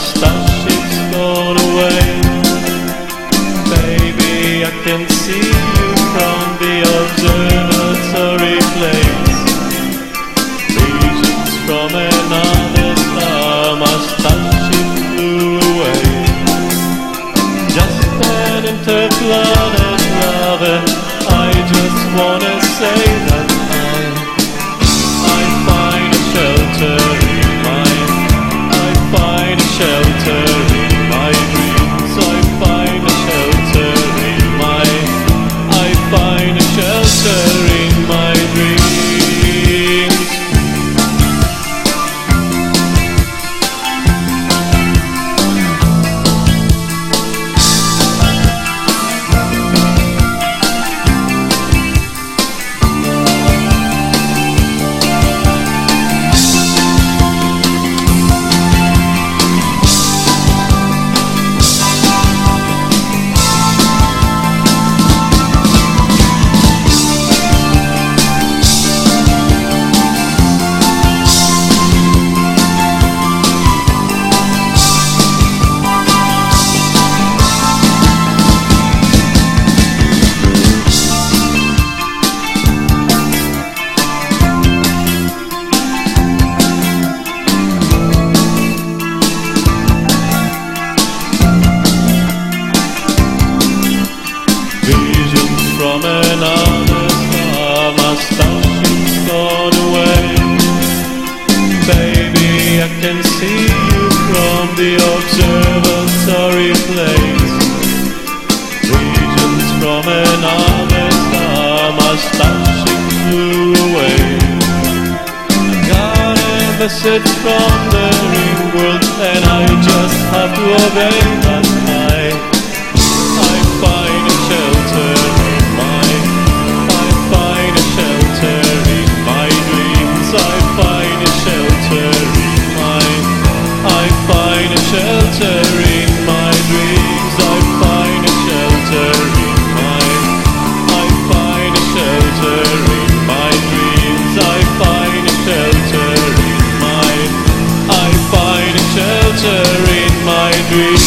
Stuff she's gone away. place. Visions from another star must touching flew away. I've got a message from the ring world, and I just have to obey. We.